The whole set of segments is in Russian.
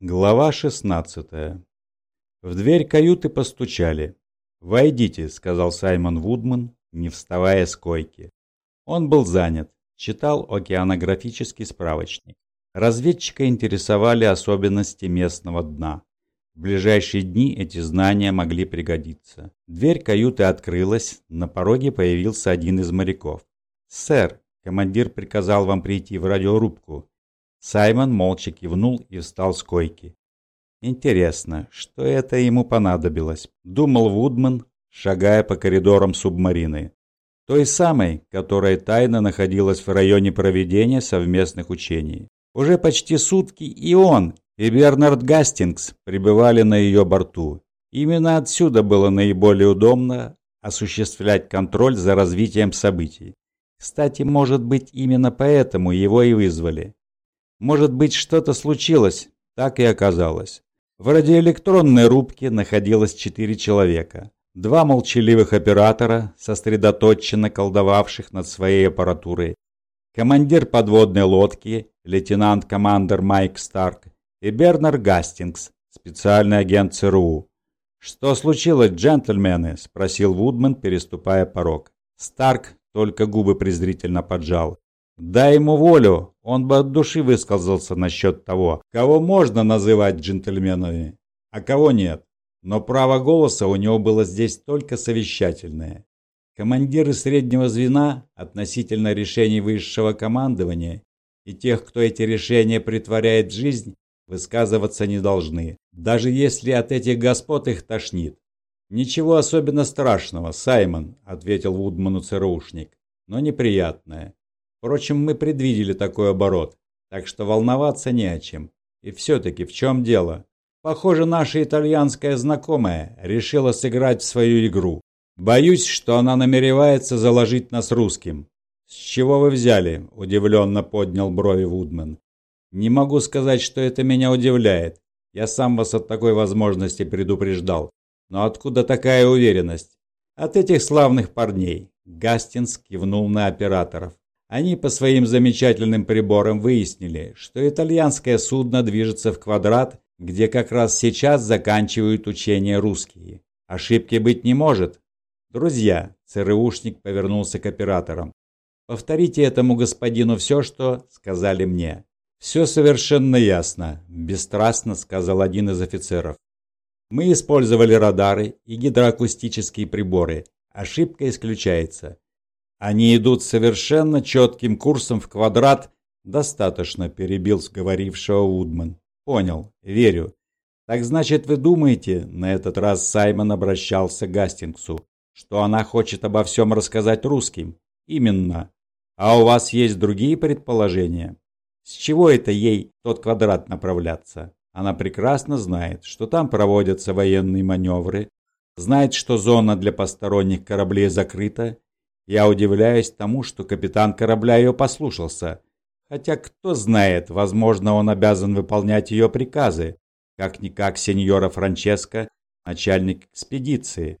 Глава 16 В дверь каюты постучали. «Войдите», — сказал Саймон Вудман, не вставая с койки. Он был занят, читал океанографический справочник. Разведчика интересовали особенности местного дна. В ближайшие дни эти знания могли пригодиться. Дверь каюты открылась, на пороге появился один из моряков. «Сэр, командир приказал вам прийти в радиорубку. Саймон молча кивнул и встал с койки. Интересно, что это ему понадобилось, думал Вудман, шагая по коридорам субмарины. Той самой, которая тайно находилась в районе проведения совместных учений. Уже почти сутки и он, и Бернард Гастингс пребывали на ее борту. Именно отсюда было наиболее удобно осуществлять контроль за развитием событий. Кстати, может быть, именно поэтому его и вызвали. Может быть, что-то случилось, так и оказалось. В радиоэлектронной рубке находилось четыре человека. Два молчаливых оператора, сосредоточенно колдовавших над своей аппаратурой. Командир подводной лодки, лейтенант-командер Майк Старк и Бернар Гастингс, специальный агент ЦРУ. «Что случилось, джентльмены?» – спросил Вудман, переступая порог. Старк только губы презрительно поджал. Дай ему волю, он бы от души высказался насчет того, кого можно называть джентльменами, а кого нет. Но право голоса у него было здесь только совещательное. Командиры среднего звена относительно решений высшего командования и тех, кто эти решения притворяет в жизнь, высказываться не должны, даже если от этих господ их тошнит. «Ничего особенно страшного, Саймон», — ответил Вудману ЦРУшник, — «но неприятное. Впрочем, мы предвидели такой оборот, так что волноваться не о чем. И все-таки в чем дело? Похоже, наша итальянская знакомая решила сыграть в свою игру. Боюсь, что она намеревается заложить нас русским. «С чего вы взяли?» – удивленно поднял брови Вудман. «Не могу сказать, что это меня удивляет. Я сам вас от такой возможности предупреждал. Но откуда такая уверенность?» «От этих славных парней», – Гастинс кивнул на операторов. Они по своим замечательным приборам выяснили, что итальянское судно движется в квадрат, где как раз сейчас заканчивают учения русские. Ошибки быть не может. Друзья, ЦРУшник повернулся к операторам. Повторите этому господину все, что сказали мне. Все совершенно ясно, бесстрастно сказал один из офицеров. Мы использовали радары и гидроакустические приборы. Ошибка исключается. Они идут совершенно четким курсом в квадрат. Достаточно, перебил сговорившего Вудман. Понял, верю. Так значит, вы думаете, на этот раз Саймон обращался к Гастингсу, что она хочет обо всем рассказать русским? Именно. А у вас есть другие предположения? С чего это ей тот квадрат направляться? Она прекрасно знает, что там проводятся военные маневры, знает, что зона для посторонних кораблей закрыта я удивляюсь тому, что капитан корабля ее послушался. Хотя кто знает, возможно, он обязан выполнять ее приказы. Как-никак сеньора Франческо, начальник экспедиции.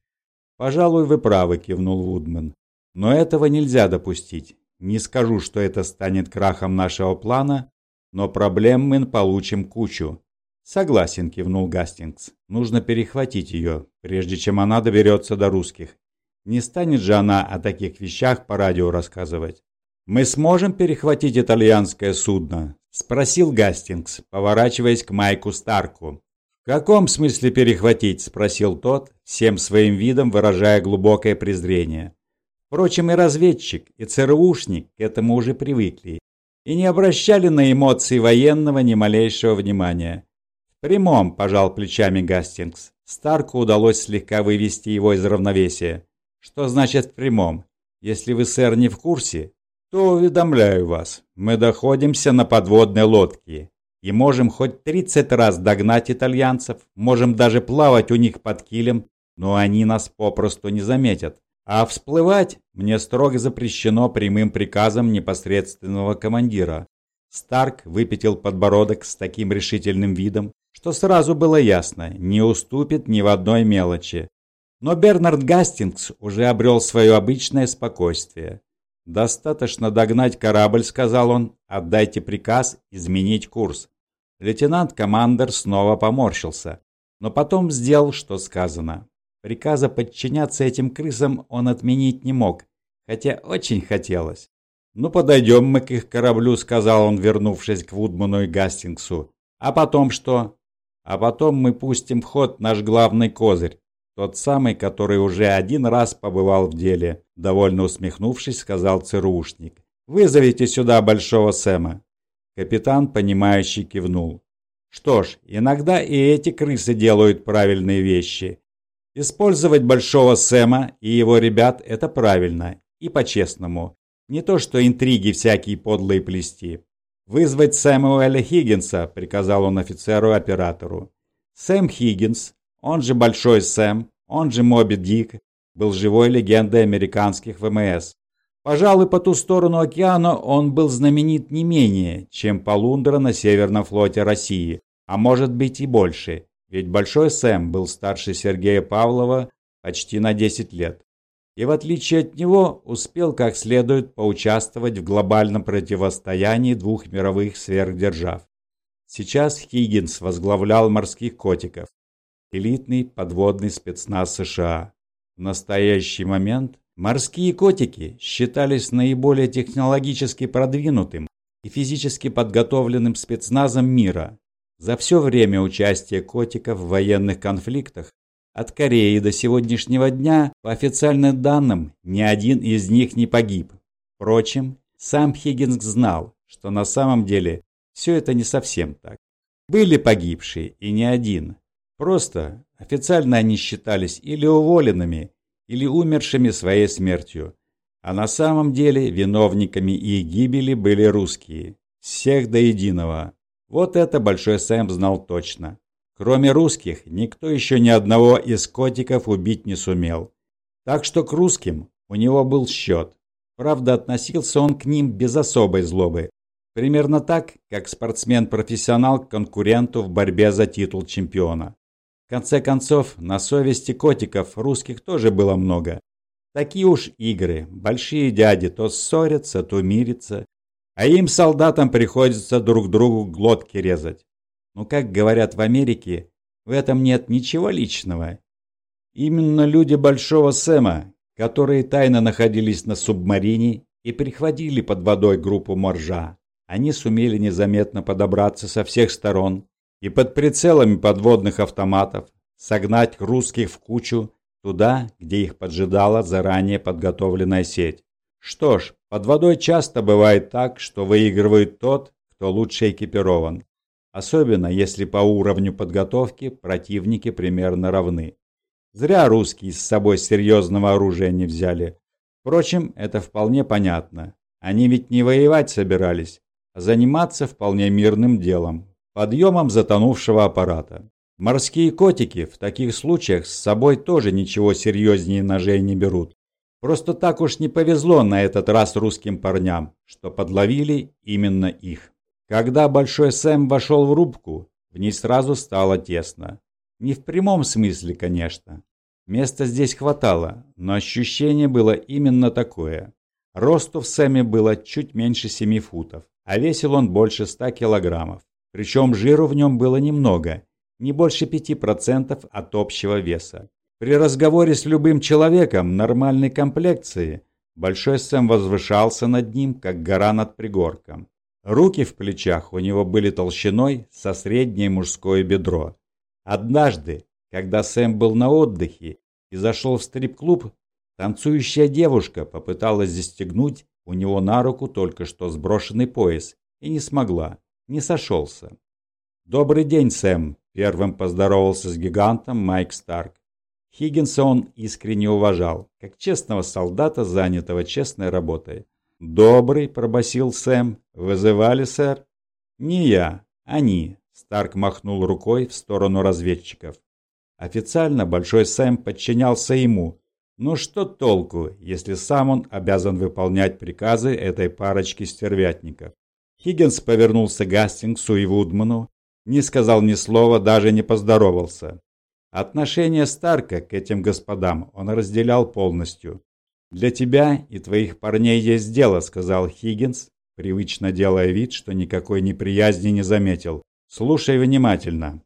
«Пожалуй, вы правы», — кивнул Вудман. «Но этого нельзя допустить. Не скажу, что это станет крахом нашего плана, но проблем мы получим кучу». «Согласен», — кивнул Гастингс. «Нужно перехватить ее, прежде чем она доберется до русских. Не станет же она о таких вещах по радио рассказывать. «Мы сможем перехватить итальянское судно?» – спросил Гастингс, поворачиваясь к Майку Старку. «В каком смысле перехватить?» – спросил тот, всем своим видом выражая глубокое презрение. Впрочем, и разведчик, и ЦРУшник к этому уже привыкли и не обращали на эмоции военного ни малейшего внимания. «В прямом», – пожал плечами Гастингс. Старку удалось слегка вывести его из равновесия. Что значит в прямом? Если вы, сэр, не в курсе, то уведомляю вас. Мы доходимся на подводной лодке и можем хоть 30 раз догнать итальянцев, можем даже плавать у них под килем, но они нас попросту не заметят. А всплывать мне строго запрещено прямым приказом непосредственного командира. Старк выпятил подбородок с таким решительным видом, что сразу было ясно, не уступит ни в одной мелочи. Но Бернард Гастингс уже обрел свое обычное спокойствие. «Достаточно догнать корабль», — сказал он. «Отдайте приказ изменить курс. Лейтенант-командер снова поморщился, но потом сделал, что сказано. Приказа подчиняться этим крысам он отменить не мог, хотя очень хотелось. «Ну, подойдем мы к их кораблю», — сказал он, вернувшись к Вудману и Гастингсу. «А потом что?» «А потом мы пустим в ход наш главный козырь, тот самый, который уже один раз побывал в деле», — довольно усмехнувшись, сказал ЦРУшник. «Вызовите сюда Большого Сэма». Капитан, понимающий, кивнул. Что ж, иногда и эти крысы делают правильные вещи. Использовать Большого Сэма и его ребят – это правильно и по-честному. Не то что интриги всякие подлые плести. «Вызвать Сэмуэля Хиггинса», – приказал он офицеру-оператору. Сэм Хиггинс, он же Большой Сэм, он же Моби Дик, был живой легендой американских ВМС. Пожалуй, по ту сторону океана он был знаменит не менее, чем Полундра на Северном флоте России, а может быть и больше, ведь Большой Сэм был старше Сергея Павлова почти на 10 лет. И в отличие от него успел как следует поучаствовать в глобальном противостоянии двух мировых сверхдержав. Сейчас Хиггинс возглавлял морских котиков, элитный подводный спецназ США. В настоящий момент Морские котики считались наиболее технологически продвинутым и физически подготовленным спецназом мира. За все время участия котиков в военных конфликтах от Кореи до сегодняшнего дня, по официальным данным, ни один из них не погиб. Впрочем, сам Хиггинс знал, что на самом деле все это не совсем так. Были погибшие, и не один. Просто официально они считались или уволенными, или умершими своей смертью. А на самом деле виновниками их гибели были русские. Всех до единого. Вот это Большой Сэм знал точно. Кроме русских, никто еще ни одного из котиков убить не сумел. Так что к русским у него был счет. Правда, относился он к ним без особой злобы. Примерно так, как спортсмен-профессионал к конкуренту в борьбе за титул чемпиона. Конце концов, на совести котиков русских тоже было много. Такие уж игры, большие дяди то ссорятся, то мирятся, а им, солдатам, приходится друг другу глотки резать. Но, как говорят в Америке, в этом нет ничего личного. Именно люди Большого Сэма, которые тайно находились на субмарине и прихватили под водой группу моржа, они сумели незаметно подобраться со всех сторон и под прицелами подводных автоматов согнать русских в кучу туда, где их поджидала заранее подготовленная сеть. Что ж, под водой часто бывает так, что выигрывает тот, кто лучше экипирован. Особенно, если по уровню подготовки противники примерно равны. Зря русские с собой серьезного оружия не взяли. Впрочем, это вполне понятно. Они ведь не воевать собирались, а заниматься вполне мирным делом, подъемом затонувшего аппарата. Морские котики в таких случаях с собой тоже ничего серьезнее ножей не берут. Просто так уж не повезло на этот раз русским парням, что подловили именно их. Когда Большой Сэм вошел в рубку, в ней сразу стало тесно. Не в прямом смысле, конечно. Места здесь хватало, но ощущение было именно такое. Росту в Сэме было чуть меньше 7 футов, а весил он больше 100 килограммов. Причем жиру в нем было немного, не больше 5% от общего веса. При разговоре с любым человеком нормальной комплекции Большой Сэм возвышался над ним, как гора над пригорком. Руки в плечах у него были толщиной со среднее мужское бедро. Однажды, когда Сэм был на отдыхе и зашел в стрип-клуб, танцующая девушка попыталась застегнуть у него на руку только что сброшенный пояс и не смогла не сошелся. «Добрый день, Сэм!» – первым поздоровался с гигантом Майк Старк. Хиггинса он искренне уважал, как честного солдата, занятого честной работой. «Добрый», – пробасил Сэм. «Вызывали, сэр?» «Не я, они», – Старк махнул рукой в сторону разведчиков. Официально Большой Сэм подчинялся ему. Но что толку, если сам он обязан выполнять приказы этой парочки стервятников? Хиггинс повернулся к Гастингсу и Вудману, не сказал ни слова, даже не поздоровался. Отношение Старка к этим господам он разделял полностью. «Для тебя и твоих парней есть дело», — сказал Хиггинс, привычно делая вид, что никакой неприязни не заметил. Слушай внимательно.